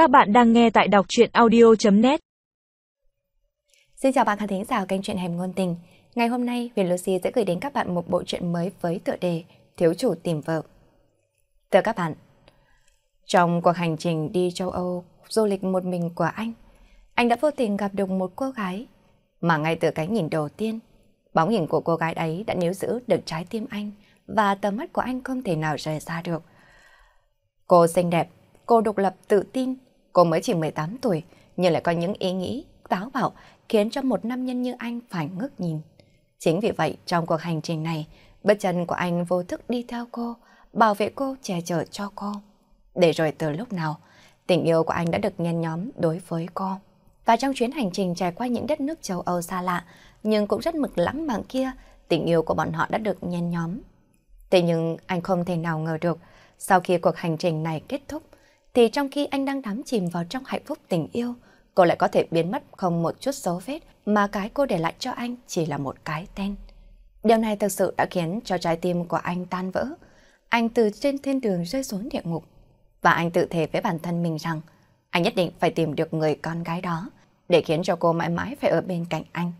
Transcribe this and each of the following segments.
Các bạn đang nghe tại đọc truyện audio.net Xin chào bạn khán thính giả kênh truyện Hẻm Ngôn Tình. Ngày hôm nay, Viện Lucy sẽ gửi đến các bạn một bộ truyện mới với tựa đề Thiếu chủ tìm vợ. Thưa các bạn, trong cuộc hành trình đi châu Âu du lịch một mình của anh, anh đã vô tình gặp được một cô gái mà ngay từ cái nhìn đầu tiên, bóng hình của cô gái ấy đã níu giữ được trái tim anh và tầm mắt của anh không thể nào rời xa được. Cô xinh đẹp, cô độc lập tự tin, cô mới chỉ 18 tuổi nhưng lại có những ý nghĩ táo bạo khiến cho một nam nhân như anh phải ngước nhìn. Chính vì vậy trong cuộc hành trình này, bước chân của anh vô thức đi theo cô, bảo vệ cô, che chở cho cô. Để rồi từ lúc nào, tình yêu của anh đã được nhen nhóm đối với cô. Và trong chuyến hành trình trải qua những đất nước châu Âu xa lạ, nhưng cũng rất mực lãng mạn kia, tình yêu của bọn họ đã được nhen nhóm. Thế nhưng anh không thể nào ngờ được, sau khi cuộc hành trình này kết thúc, thì trong khi anh đang đắm chìm vào trong hạnh phúc tình yêu, cô lại có thể biến mất không một chút dấu vết mà cái cô để lại cho anh chỉ là một cái tên. Điều này thực sự đã khiến cho trái tim của anh tan vỡ. Anh từ trên thiên đường rơi xuống địa ngục. Và anh tự thề với bản thân mình rằng anh nhất định phải tìm được người con gái đó để khiến cho cô mãi mãi phải ở bên cạnh anh.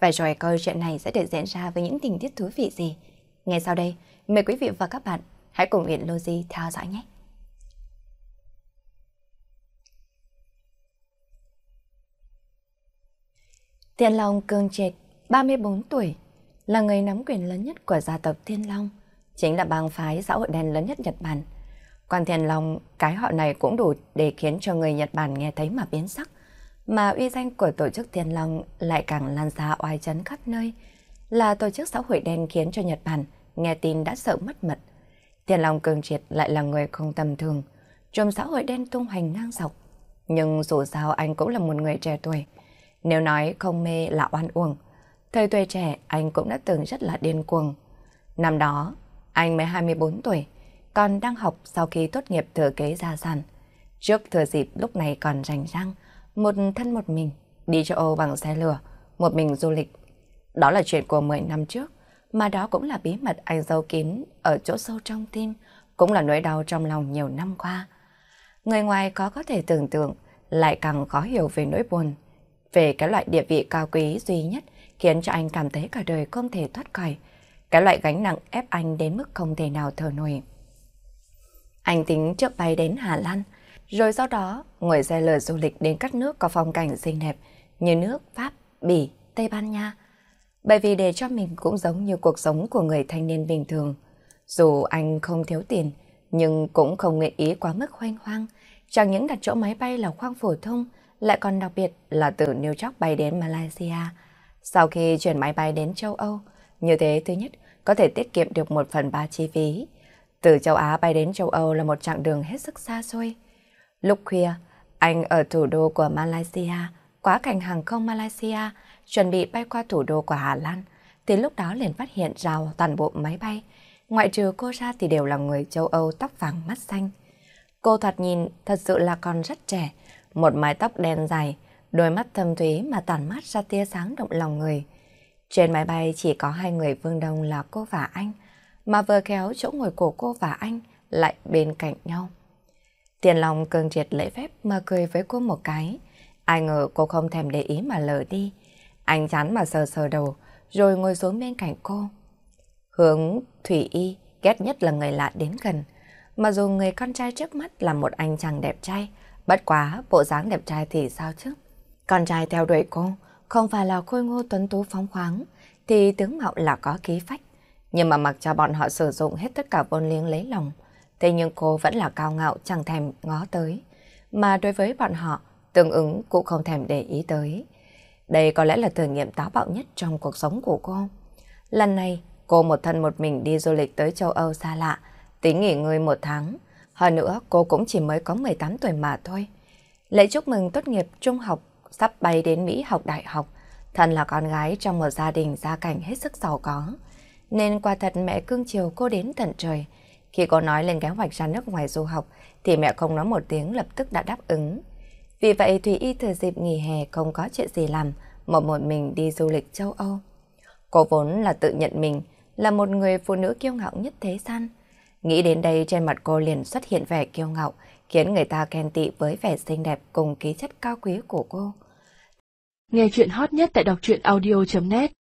Vậy rồi câu chuyện này sẽ được diễn ra với những tình tiết thú vị gì? Ngay sau đây, mời quý vị và các bạn hãy cùng Uyển Logi theo dõi nhé. Thiên Long Cương Triệt, 34 tuổi, là người nắm quyền lớn nhất của gia tộc Thiên Long, chính là bang phái xã hội đen lớn nhất Nhật Bản. Quan Thiên Long, cái họ này cũng đủ để khiến cho người Nhật Bản nghe thấy mà biến sắc. Mà uy danh của tổ chức Thiên Long lại càng lan ra oai chấn khắp nơi, là tổ chức xã hội đen khiến cho Nhật Bản nghe tin đã sợ mất mật. Thiên Long Cương Triệt lại là người không tầm thường, trong xã hội đen tung hoành ngang dọc. Nhưng dù sao anh cũng là một người trẻ tuổi, nếu nói không mê là oan uổng, thời tuổi trẻ anh cũng đã từng rất là điên cuồng. Năm đó, anh mới 24 tuổi, còn đang học sau khi tốt nghiệp thừa kế gia sản. Trước thừa dịp lúc này còn rành rang, một thân một mình, đi châu Âu bằng xe lửa, một mình du lịch. Đó là chuyện của 10 năm trước, mà đó cũng là bí mật anh giấu kín ở chỗ sâu trong tim, cũng là nỗi đau trong lòng nhiều năm qua. Người ngoài có có thể tưởng tượng, lại càng khó hiểu về nỗi buồn về cái loại địa vị cao quý duy nhất khiến cho anh cảm thấy cả đời không thể thoát khỏi. Cái loại gánh nặng ép anh đến mức không thể nào thở nổi. Anh tính trước bay đến Hà Lan, rồi sau đó ngồi xe lửa du lịch đến các nước có phong cảnh xinh đẹp như nước Pháp, Bỉ, Tây Ban Nha. Bởi vì để cho mình cũng giống như cuộc sống của người thanh niên bình thường. Dù anh không thiếu tiền, nhưng cũng không nguyện ý quá mức hoanh hoang. Chẳng những đặt chỗ máy bay là khoang phổ thông, lại còn đặc biệt là từ New York bay đến Malaysia. Sau khi chuyển máy bay đến châu Âu, như thế thứ nhất có thể tiết kiệm được một phần ba chi phí. Từ châu Á bay đến châu Âu là một chặng đường hết sức xa xôi. Lúc khuya, anh ở thủ đô của Malaysia, quá cảnh hàng không Malaysia, chuẩn bị bay qua thủ đô của Hà Lan, thì lúc đó liền phát hiện ra toàn bộ máy bay. Ngoại trừ cô ra thì đều là người châu Âu tóc vàng mắt xanh. Cô thoạt nhìn thật sự là còn rất trẻ, một mái tóc đen dài, đôi mắt thâm thúy mà tản mát ra tia sáng động lòng người. Trên máy bay chỉ có hai người Vương đông là cô và anh, mà vừa kéo chỗ ngồi của cô và anh lại bên cạnh nhau. Tiền lòng cường triệt lễ phép mà cười với cô một cái. Ai ngờ cô không thèm để ý mà lờ đi. Anh chán mà sờ sờ đầu, rồi ngồi xuống bên cạnh cô. Hướng Thủy Y ghét nhất là người lạ đến gần. Mà dù người con trai trước mắt là một anh chàng đẹp trai, Bất quá, bộ dáng đẹp trai thì sao chứ? Con trai theo đuổi cô, không phải là khôi ngô tuấn tú phóng khoáng, thì tướng mạo là có khí phách. Nhưng mà mặc cho bọn họ sử dụng hết tất cả vốn liếng lấy lòng, thế nhưng cô vẫn là cao ngạo chẳng thèm ngó tới. Mà đối với bọn họ, tương ứng cũng không thèm để ý tới. Đây có lẽ là thử nghiệm táo bạo nhất trong cuộc sống của cô. Lần này, cô một thân một mình đi du lịch tới châu Âu xa lạ, tính nghỉ ngơi một tháng, hơn nữa, cô cũng chỉ mới có 18 tuổi mà thôi. Lễ chúc mừng tốt nghiệp trung học, sắp bay đến Mỹ học đại học. Thân là con gái trong một gia đình gia cảnh hết sức giàu có. Nên qua thật mẹ cưng chiều cô đến tận trời. Khi cô nói lên kế hoạch ra nước ngoài du học, thì mẹ không nói một tiếng lập tức đã đáp ứng. Vì vậy Thùy Y thừa dịp nghỉ hè không có chuyện gì làm, một một mình đi du lịch châu Âu. Cô vốn là tự nhận mình là một người phụ nữ kiêu ngạo nhất thế gian. Nghĩ đến đây trên mặt cô liền xuất hiện vẻ kiêu ngạo, khiến người ta khen tị với vẻ xinh đẹp cùng ký chất cao quý của cô. Nghe chuyện hot nhất tại đọc truyện audio.net